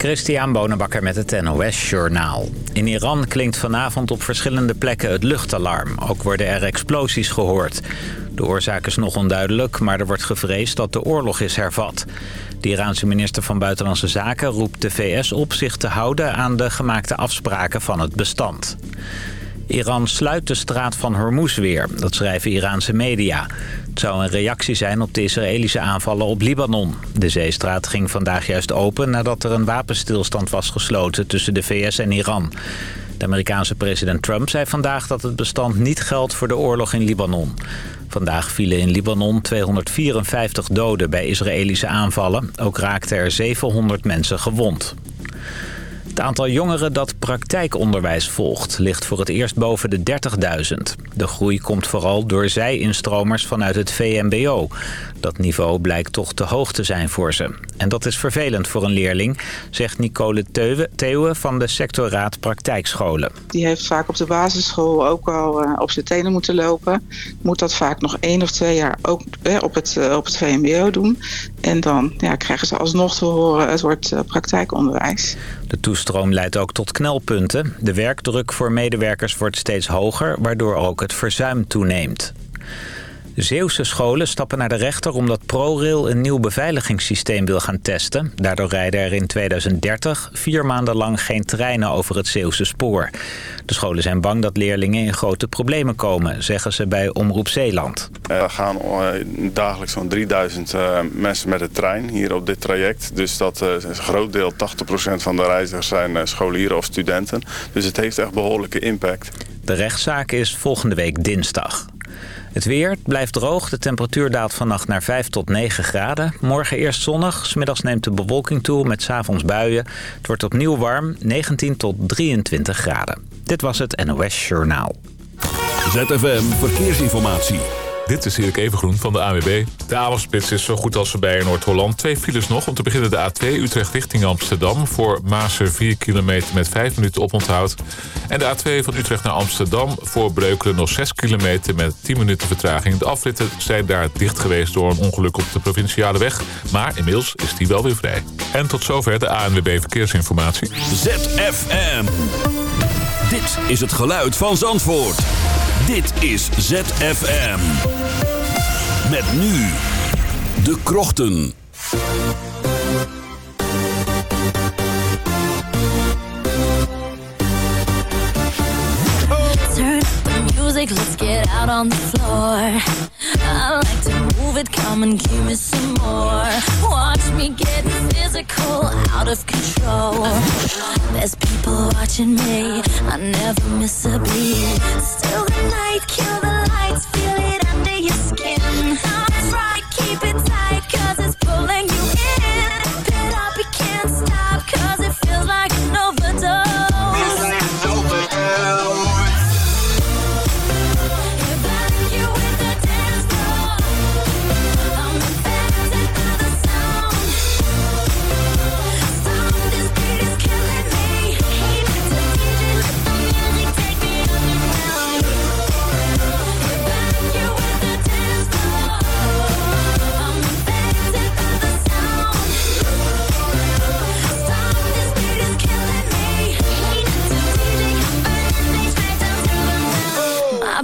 Christian Bonenbakker met het NOS Journaal. In Iran klinkt vanavond op verschillende plekken het luchtalarm. Ook worden er explosies gehoord. De oorzaak is nog onduidelijk, maar er wordt gevreesd dat de oorlog is hervat. De Iraanse minister van Buitenlandse Zaken roept de VS op zich te houden aan de gemaakte afspraken van het bestand. Iran sluit de straat van Hormuz weer, dat schrijven Iraanse media. Het zou een reactie zijn op de Israëlische aanvallen op Libanon. De zeestraat ging vandaag juist open nadat er een wapenstilstand was gesloten tussen de VS en Iran. De Amerikaanse president Trump zei vandaag dat het bestand niet geldt voor de oorlog in Libanon. Vandaag vielen in Libanon 254 doden bij Israëlische aanvallen. Ook raakten er 700 mensen gewond. Het aantal jongeren dat praktijkonderwijs volgt ligt voor het eerst boven de 30.000. De groei komt vooral door zij-instromers vanuit het VMBO. Dat niveau blijkt toch te hoog te zijn voor ze. En dat is vervelend voor een leerling, zegt Nicole Theeuwen van de sectorraad praktijkscholen. Die heeft vaak op de basisschool ook al uh, op zijn tenen moeten lopen. Moet dat vaak nog één of twee jaar ook eh, op, het, uh, op het VMBO doen. En dan ja, krijgen ze alsnog te horen, het wordt praktijkonderwijs. De toestroom leidt ook tot knelpunten. De werkdruk voor medewerkers wordt steeds hoger, waardoor ook het verzuim toeneemt. Zeeuwse scholen stappen naar de rechter omdat ProRail een nieuw beveiligingssysteem wil gaan testen. Daardoor rijden er in 2030 vier maanden lang geen treinen over het Zeeuwse spoor. De scholen zijn bang dat leerlingen in grote problemen komen, zeggen ze bij Omroep Zeeland. Er gaan dagelijks zo'n 3000 mensen met de trein hier op dit traject. Dus dat is een groot deel, 80% van de reizigers zijn scholieren of studenten. Dus het heeft echt behoorlijke impact. De rechtszaak is volgende week dinsdag. Het weer blijft droog. De temperatuur daalt vannacht naar 5 tot 9 graden. Morgen eerst zonnig. Smiddags neemt de bewolking toe met s'avonds buien. Het wordt opnieuw warm, 19 tot 23 graden. Dit was het NOS Journaal. ZFM Verkeersinformatie. Dit is Erik Evengroen van de AWB. De avondspits is zo goed als voorbij in Noord-Holland. Twee files nog. Om te beginnen de A2 Utrecht richting Amsterdam. Voor Maaser 4 kilometer met 5 minuten oponthoud. En de A2 van Utrecht naar Amsterdam. Voor Breukelen nog 6 kilometer met 10 minuten vertraging. De afritten zijn daar dicht geweest door een ongeluk op de provinciale weg. Maar inmiddels is die wel weer vrij. En tot zover de ANWB Verkeersinformatie. ZFM. Dit is het geluid van Zandvoort. Dit is ZFM. Met nu de krochten. Music, let's get out on the floor. I like to move it, come and give me some more. Watch me get physical, out of control. There's people watching me, I never miss a beat. Still the night, kill the lights, feel it under your skin. That's right, keep it tight, cause it's pulling you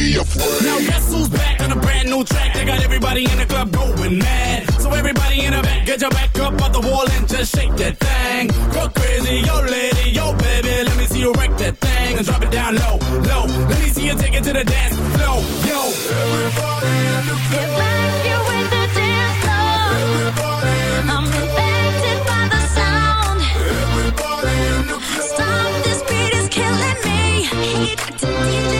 be afraid. Now guess who's back on a brand new track? They got everybody in the club going mad. So everybody in the back, get your back up off the wall and just shake that thing. Go crazy, yo lady, yo baby, let me see you wreck that thing and drop it down low, low. Let me see you take it to the dance floor, yo. Everybody in the club. Dance floor. Everybody. I'm infected by the sound. Everybody. Stop, this beat is killing me. Heat to DJ.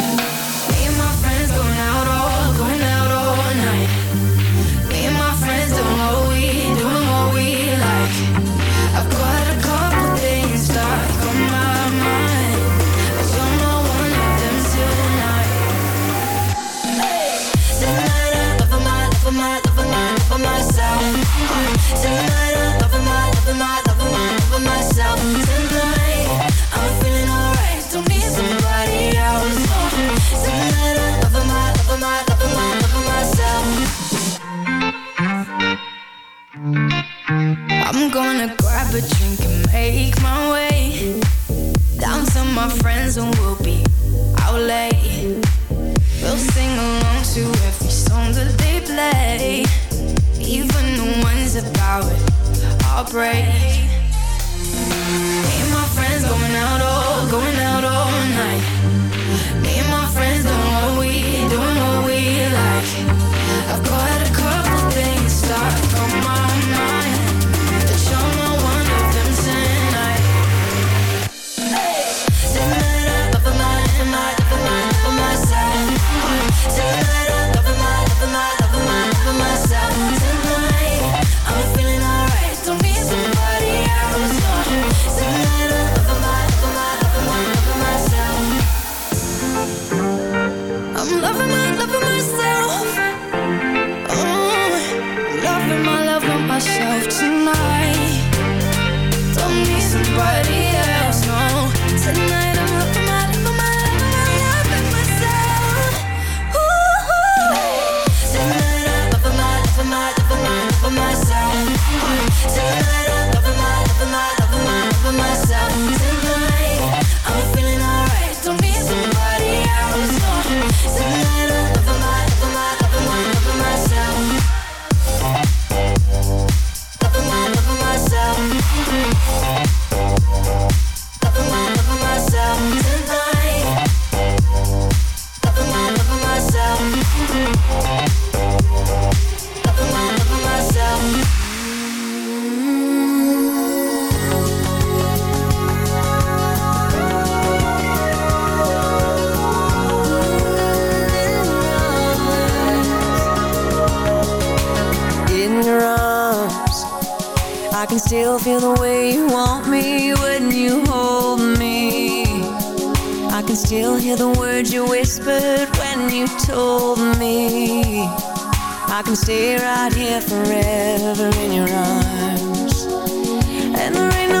gonna grab a drink and make my way down to my friends and we'll be out late. We'll sing along to every song that they play, even the ones about it. I'll break. it when you told me. I can stay right here forever in your arms. And there ain't no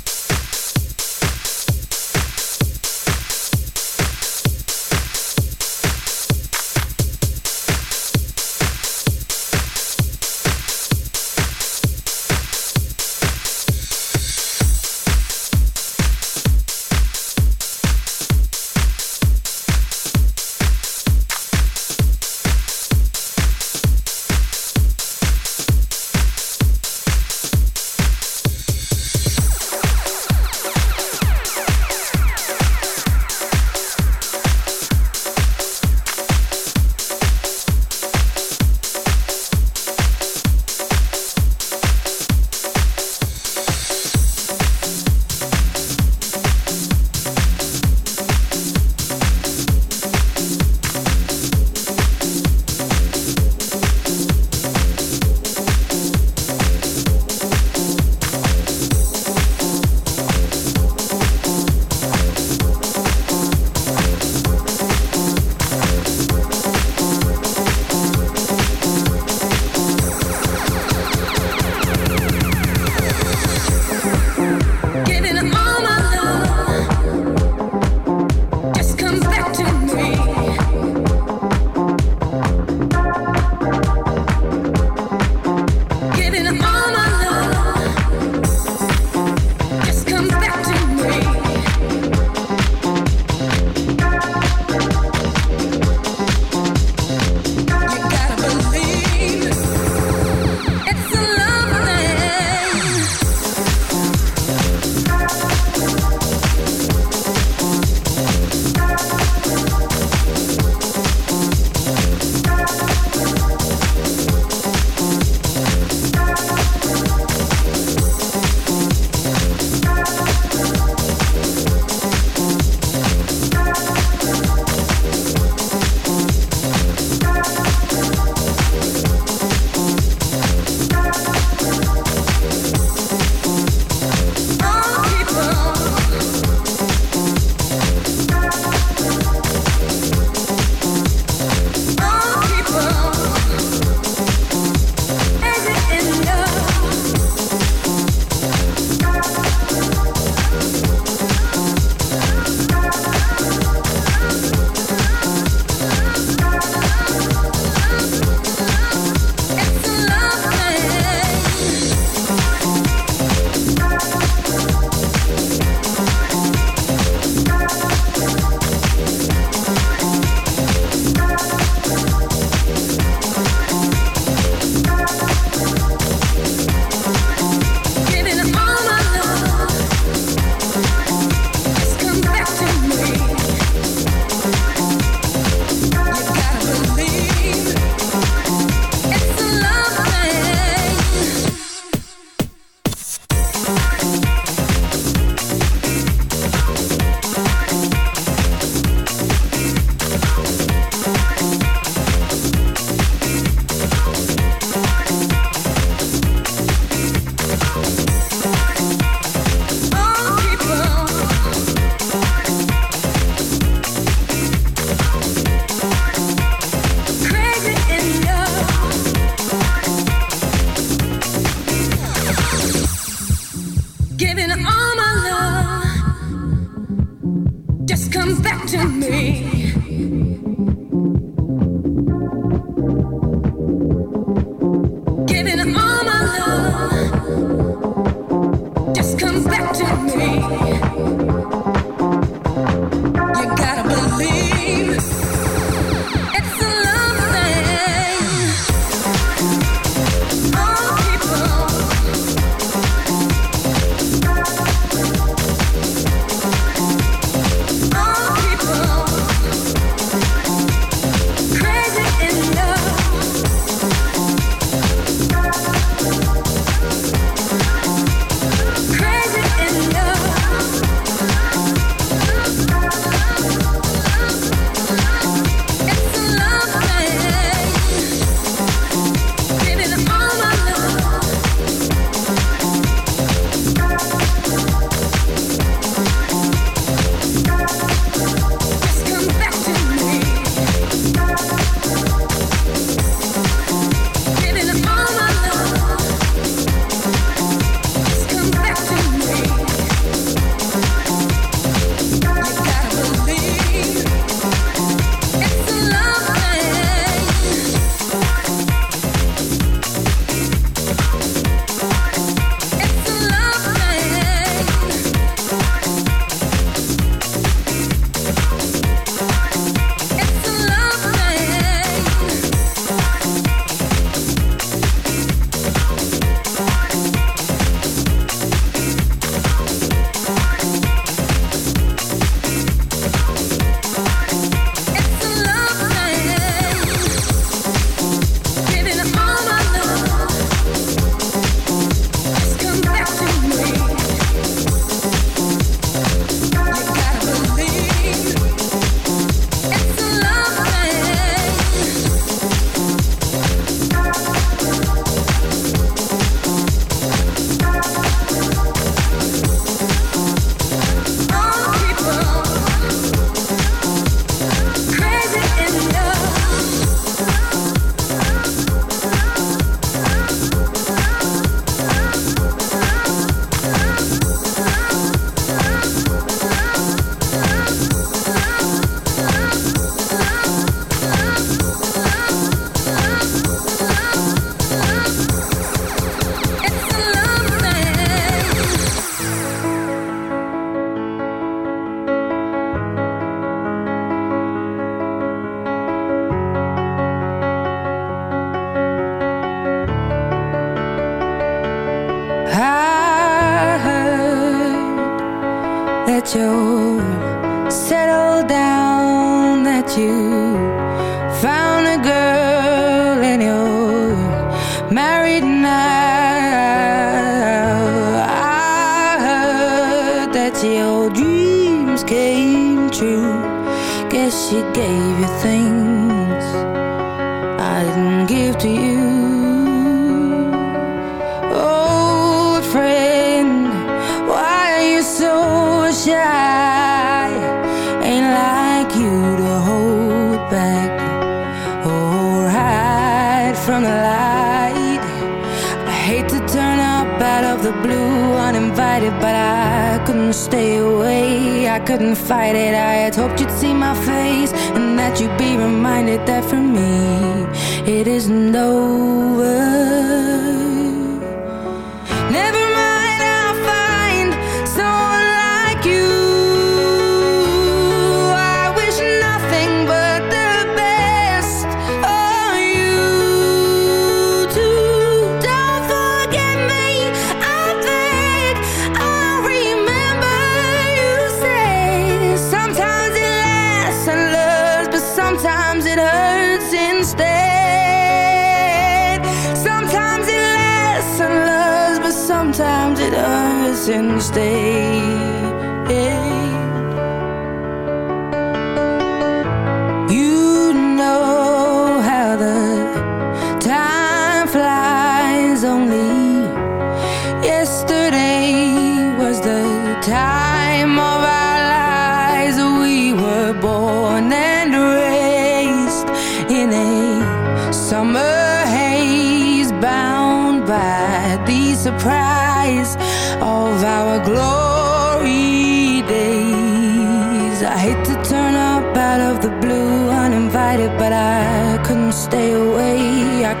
since day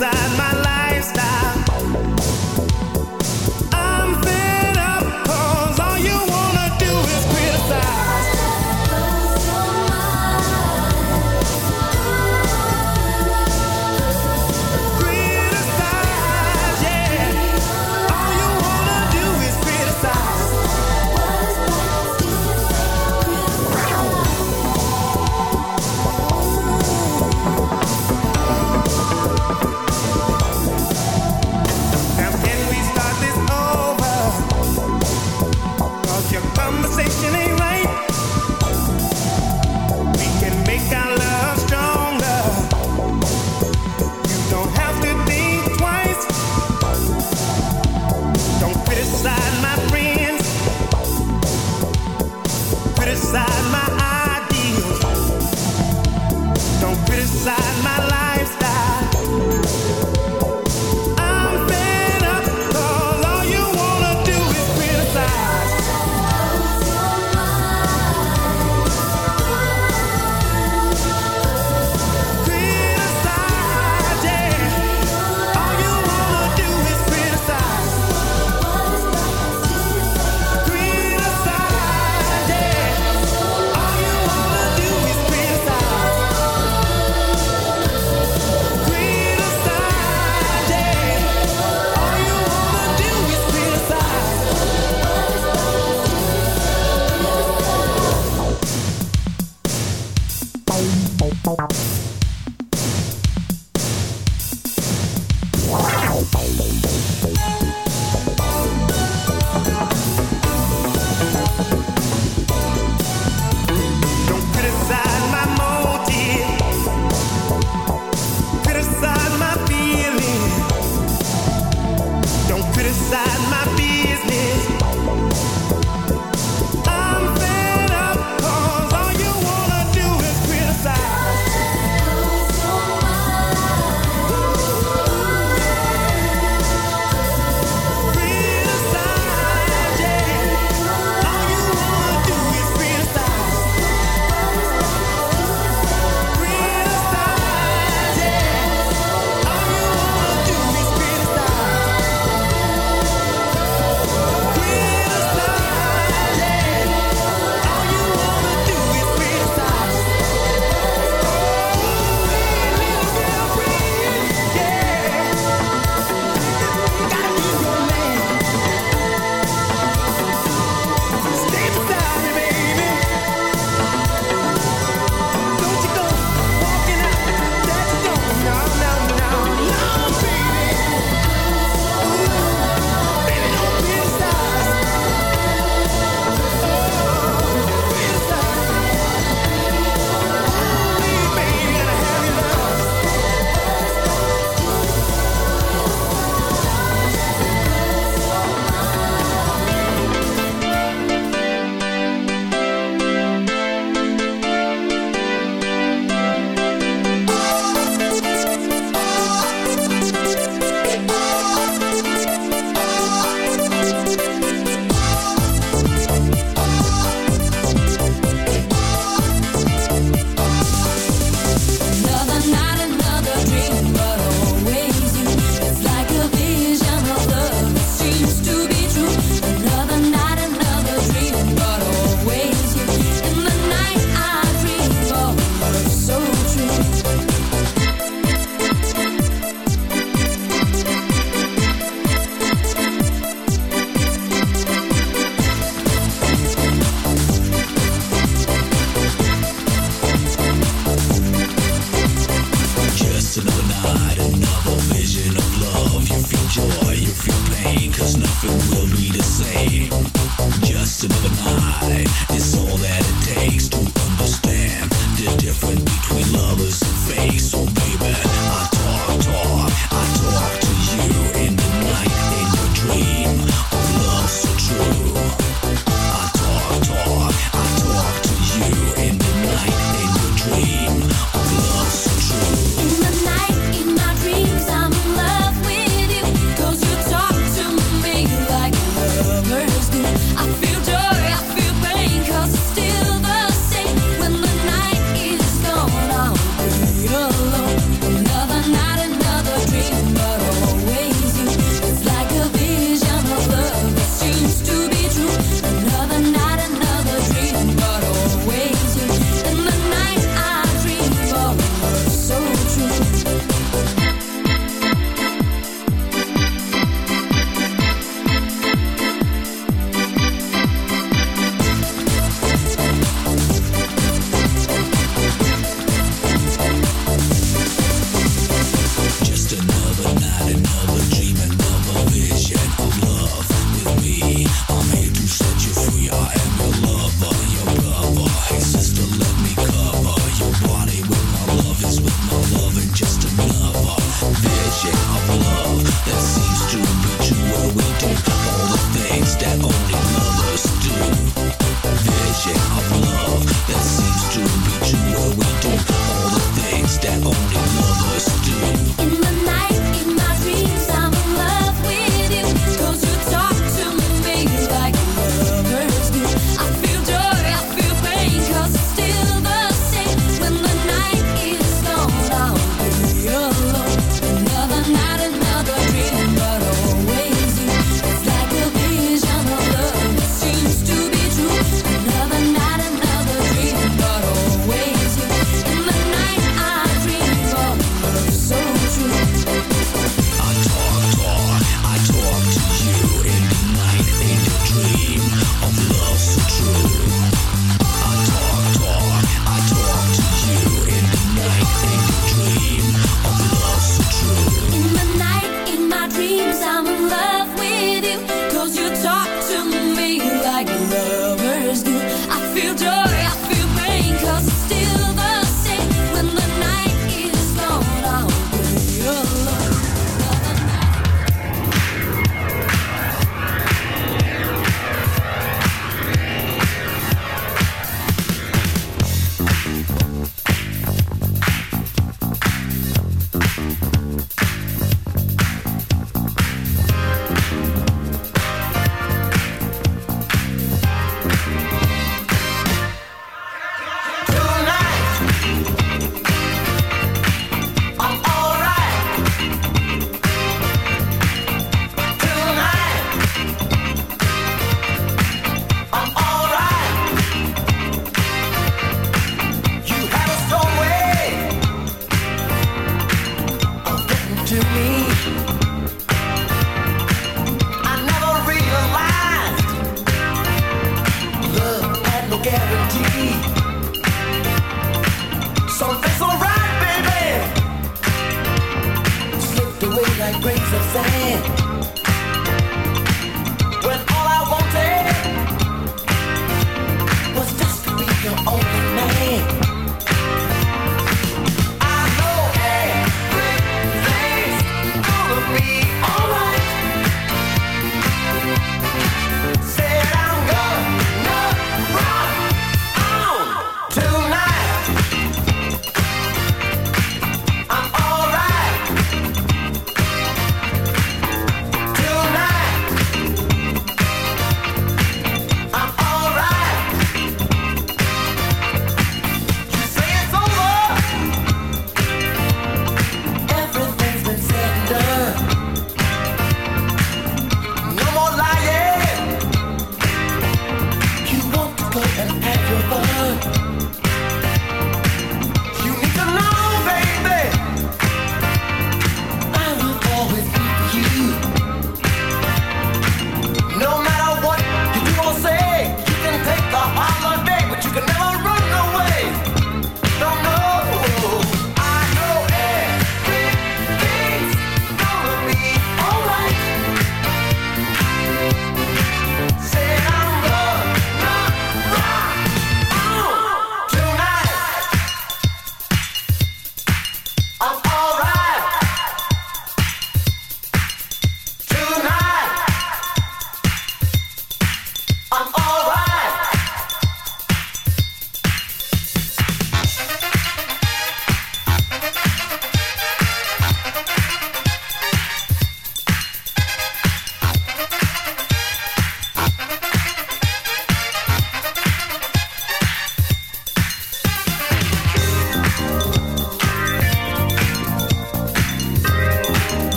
inside my life.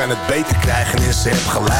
Kan het beter krijgen en ze gelijk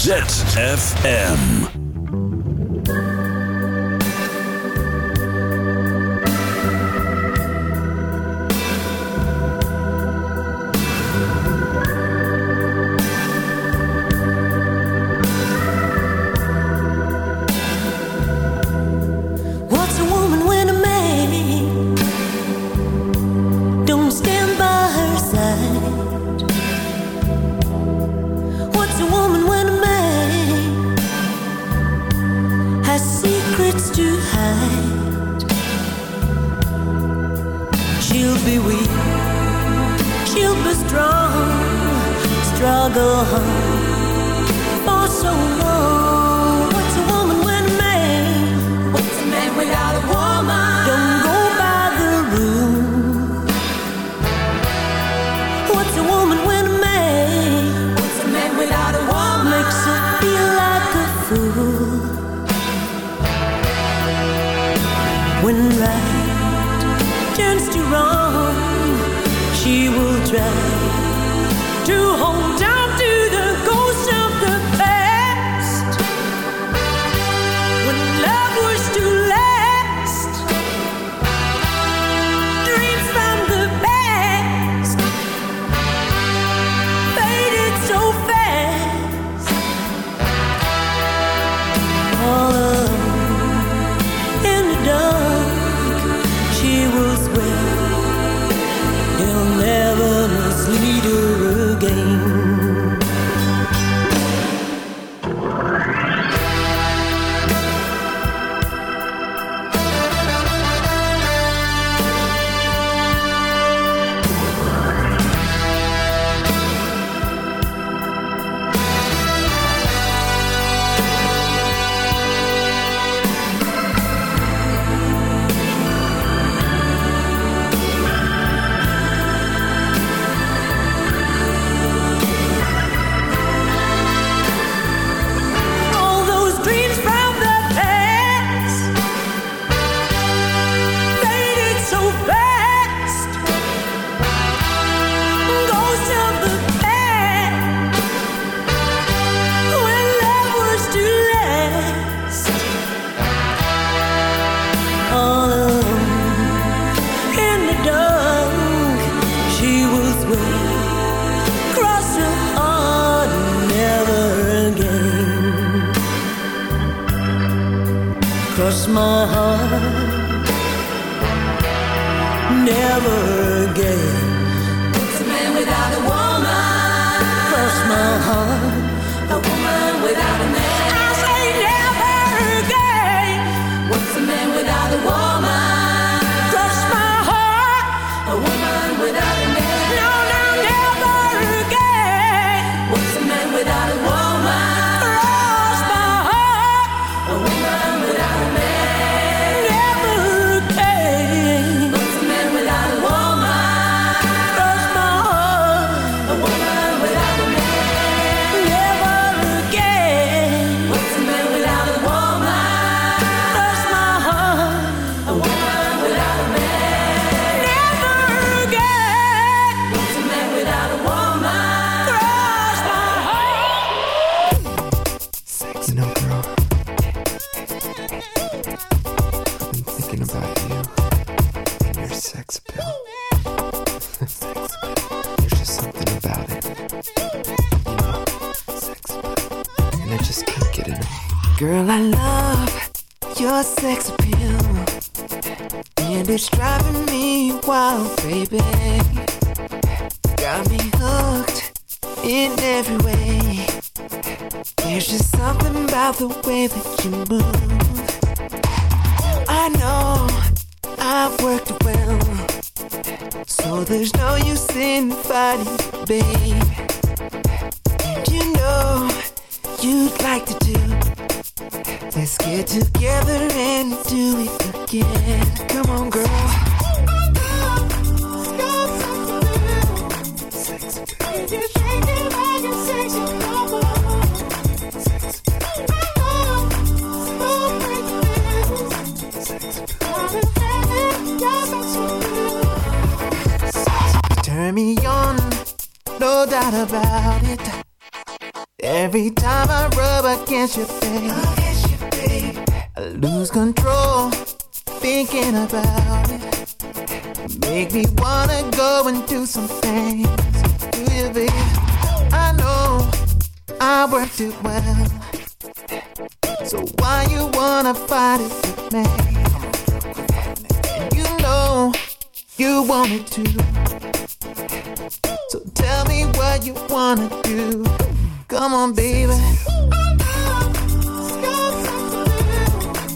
ZFM.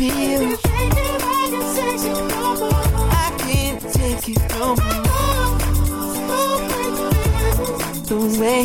feel. I can't take it no more. The way